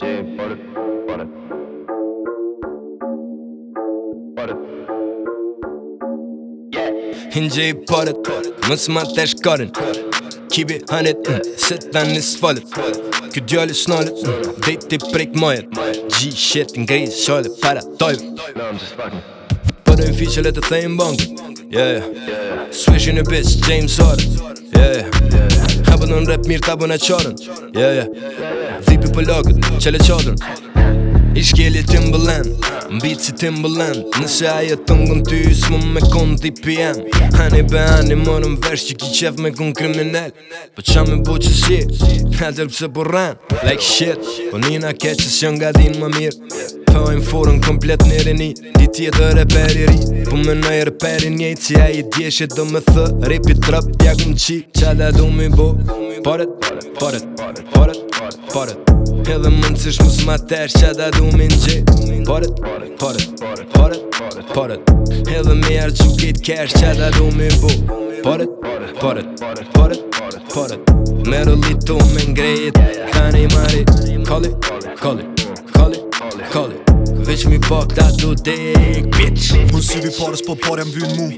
J butter, parat, mısma teş karın Kibi hanet, sitten is fallet Kë djalli snalet, dejti prek G-shit ngrej shallet, para tajve Për e fiqele të thejmë bankin Yeah, swish in a bitch, James Harden Yeah, habën rap mir tabën e Yeah, yeah Zipi për lëgët, që le I shkjeli Timbaland, mbi si Timbaland Nëse ajo të ngën ty, së me konë t'i pjenë Hani be hani, mërën vesh që ki qef me kënë kriminell Po qa me bo që si nga pëse për po rënë Like shit, po nina keqës që nga dinë më mirë Pojnë furën komplet në rini di tjetër e peri ri Po më në erë peri njejtë, si a i djeshe do me thë Ripi trap, djakë në qi, qa da du mi bo paret, paret, paret, paret. Parët Edhe mund cish mus ma tërë që da du në gjë Parët Parët Parët Parët Edhe me arë që kitë kërë që da du min bu Parët Parët Parët Parët Meru litu me ngrejit Kani mari Kalli, kalli, kalli, kalli Veq mi pak ta du dek Bitch Mësë si vi parës po parë më mu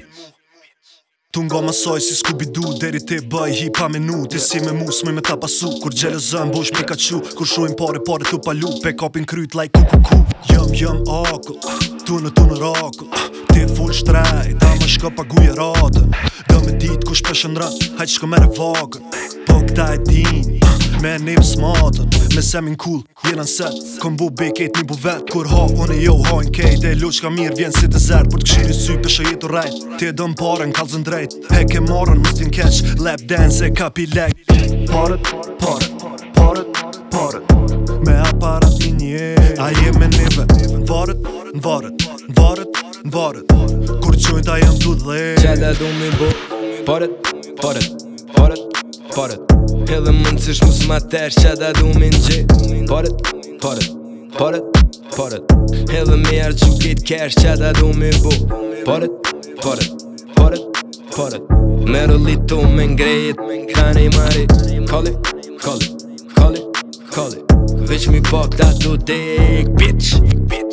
Tu nga mësoj si skubi du Deri te bëj hi pa menu Ti si me mus me me ta pasu Kur gjelë zëm bësh me ka qu Kur shruim pare pare tu palu Pe kapin kryt like ku ku ku Jëm jëm ako Tu në tu në rakull Ti full shtrej Ta më shko pa guja ratën Dë me dit ku shpeshen rën Hajt shko mere vagën Po këta e din Me një smatën me semin cool Jena në set, kom bu beket një bu vet Kur ha, unë e jo hajnë kejt E loq ka mirë vjen si të zerë Për të këshiri sy për shë jetu rajt Ti e dëm paren, kalzën drejt He ke marën, mështë vjen keq Lap dance e kapi leg Parët, parët, parët, parët Me aparat i një A je me neve Varët, në varët, në varët, në varët Kur qojnë ta jam të dhe Qe dhe du mi bu Parët, parët, parët, parët, parët. Edhe mund cish mus ma tërë që da du min gje Parët, parët, parët, parët Edhe me jarë që kitë kërë që da du min bu Parët, parët, parët, parët Me rëllitu me ngrejit, ka i mari Kalli, kalli, kalli, kalli Vëq mi pak të du u bitch, bitch